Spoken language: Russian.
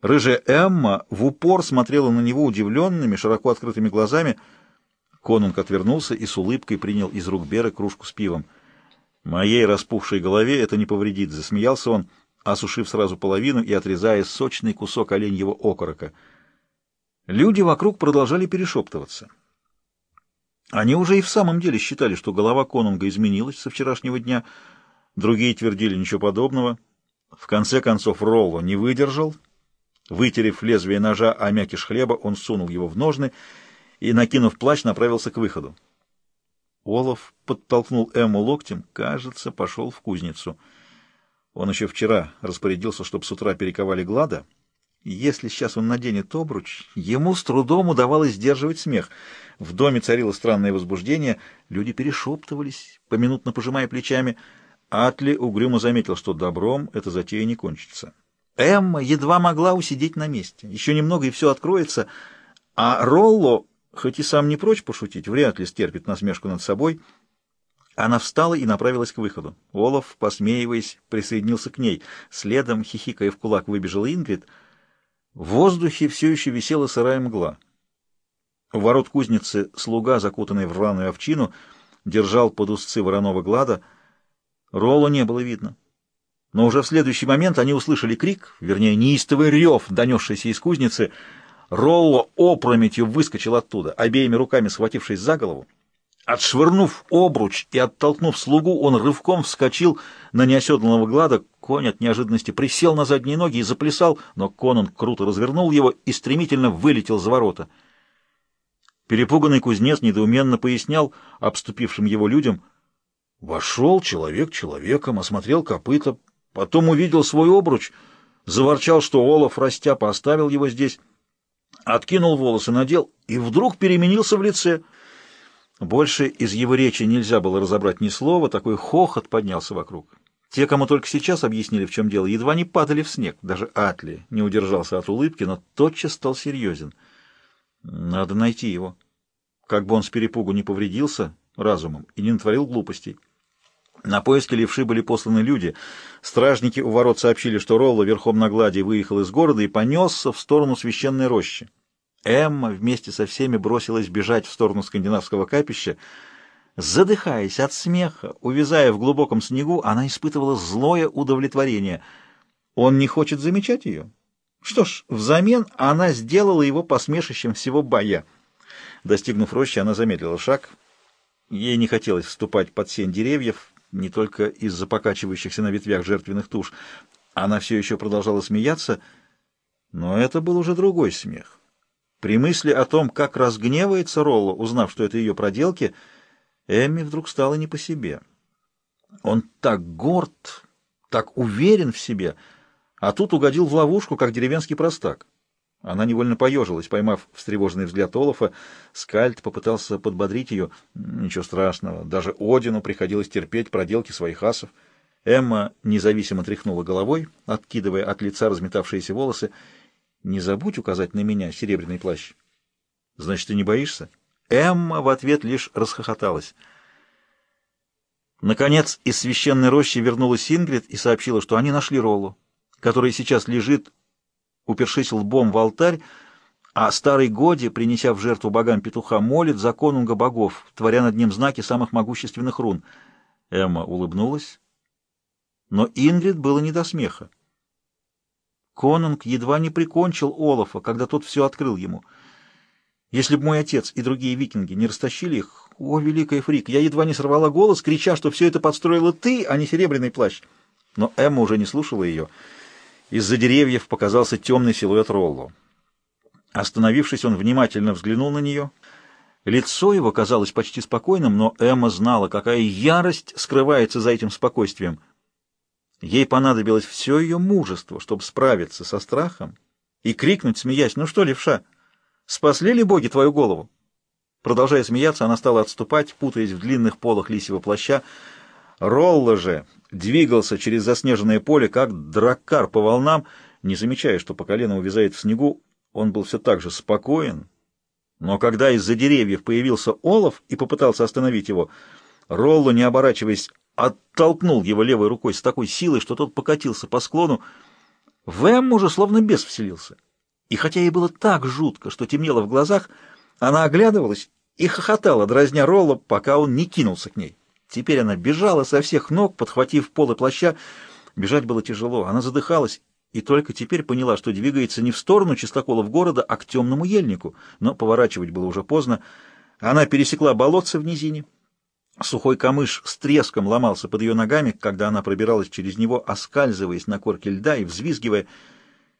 Рыжая Эмма в упор смотрела на него удивленными, широко открытыми глазами. Конунг отвернулся и с улыбкой принял из рук Беры кружку с пивом. «Моей распухшей голове это не повредит», — засмеялся он, осушив сразу половину и отрезая сочный кусок оленьего окорока. Люди вокруг продолжали перешептываться. Они уже и в самом деле считали, что голова конунга изменилась со вчерашнего дня, другие твердили ничего подобного. В конце концов Ролло не выдержал. Вытерев лезвие ножа о мякиш хлеба, он сунул его в ножны и, накинув плащ, направился к выходу. Олаф подтолкнул Эмму локтем, кажется, пошел в кузницу. Он еще вчера распорядился, чтобы с утра перековали Глада. Если сейчас он наденет обруч, ему с трудом удавалось сдерживать смех. В доме царило странное возбуждение, люди перешептывались, поминутно пожимая плечами. Атли угрюмо заметил, что добром эта затея не кончится. Эмма едва могла усидеть на месте. Еще немного, и все откроется. А Ролло, хоть и сам не прочь пошутить, вряд ли стерпит насмешку над собой. Она встала и направилась к выходу. Олаф, посмеиваясь, присоединился к ней. Следом, хихикая в кулак, выбежала Ингрид. В воздухе все еще висела сырая мгла. У ворот кузницы слуга, закутанный в рваную овчину, держал под узцы вороного глада — Ролла не было видно. Но уже в следующий момент они услышали крик, вернее, неистовый рев, донесшийся из кузницы. Ролло опрометью выскочил оттуда, обеими руками схватившись за голову. Отшвырнув обруч и оттолкнув слугу, он рывком вскочил на неоседланного глада. Конь от неожиданности присел на задние ноги и заплясал, но Конан круто развернул его и стремительно вылетел за ворота. Перепуганный кузнец недоуменно пояснял обступившим его людям — Вошел человек человеком, осмотрел копыта, потом увидел свой обруч, заворчал, что Олаф, растя, поставил его здесь, откинул волосы, надел и вдруг переменился в лице. Больше из его речи нельзя было разобрать ни слова, такой хохот поднялся вокруг. Те, кому только сейчас объяснили, в чем дело, едва не падали в снег. Даже Атли не удержался от улыбки, но тотчас стал серьезен. Надо найти его. Как бы он с перепугу не повредился разумом и не натворил глупостей. На поиски левши были посланы люди. Стражники у ворот сообщили, что Ролло верхом на глади выехал из города и понесся в сторону священной рощи. Эмма вместе со всеми бросилась бежать в сторону скандинавского капища. Задыхаясь от смеха, увязая в глубоком снегу, она испытывала злое удовлетворение. Он не хочет замечать ее? Что ж, взамен она сделала его посмешищем всего боя. Достигнув рощи, она замедлила шаг. Ей не хотелось вступать под сень деревьев, не только из-за покачивающихся на ветвях жертвенных туш. Она все еще продолжала смеяться, но это был уже другой смех. При мысли о том, как разгневается Ролло, узнав, что это ее проделки, Эмми вдруг стало не по себе. Он так горд, так уверен в себе, а тут угодил в ловушку, как деревенский простак. Она невольно поежилась, поймав встревоженный взгляд Олафа. Скальд попытался подбодрить ее. Ничего страшного, даже Одину приходилось терпеть проделки своих асов. Эмма независимо тряхнула головой, откидывая от лица разметавшиеся волосы. «Не забудь указать на меня, серебряный плащ». «Значит, ты не боишься?» Эмма в ответ лишь расхохоталась. Наконец, из священной рощи вернулась Ингрид и сообщила, что они нашли Роллу, который сейчас лежит упершись лбом в алтарь, а старый Годи, принеся в жертву богам петуха, молит за конунга богов, творя над ним знаки самых могущественных рун. Эмма улыбнулась, но Ингрид было не до смеха. Конунг едва не прикончил Олафа, когда тот все открыл ему. Если бы мой отец и другие викинги не растащили их, о, великая фрик, я едва не сорвала голос, крича, что все это подстроила ты, а не серебряный плащ. Но Эмма уже не слушала ее. Из-за деревьев показался темный силуэт Ролло. Остановившись, он внимательно взглянул на нее. Лицо его казалось почти спокойным, но Эмма знала, какая ярость скрывается за этим спокойствием. Ей понадобилось все ее мужество, чтобы справиться со страхом и крикнуть, смеясь, «Ну что, левша, спасли ли боги твою голову?» Продолжая смеяться, она стала отступать, путаясь в длинных полах лисьего плаща. Ролла же двигался через заснеженное поле, как драккар по волнам, не замечая, что по колено увязает в снегу, он был все так же спокоен. Но когда из-за деревьев появился Олаф и попытался остановить его, Ролло, не оборачиваясь, оттолкнул его левой рукой с такой силой, что тот покатился по склону. В Эмму же словно бес вселился. И хотя ей было так жутко, что темнело в глазах, она оглядывалась и хохотала, дразня Ролла, пока он не кинулся к ней. Теперь она бежала со всех ног, подхватив полы плаща. Бежать было тяжело, она задыхалась и только теперь поняла, что двигается не в сторону чистоколов города, а к темному ельнику. Но поворачивать было уже поздно. Она пересекла болотце в низине. Сухой камыш с треском ломался под ее ногами, когда она пробиралась через него, оскальзываясь на корке льда и взвизгивая —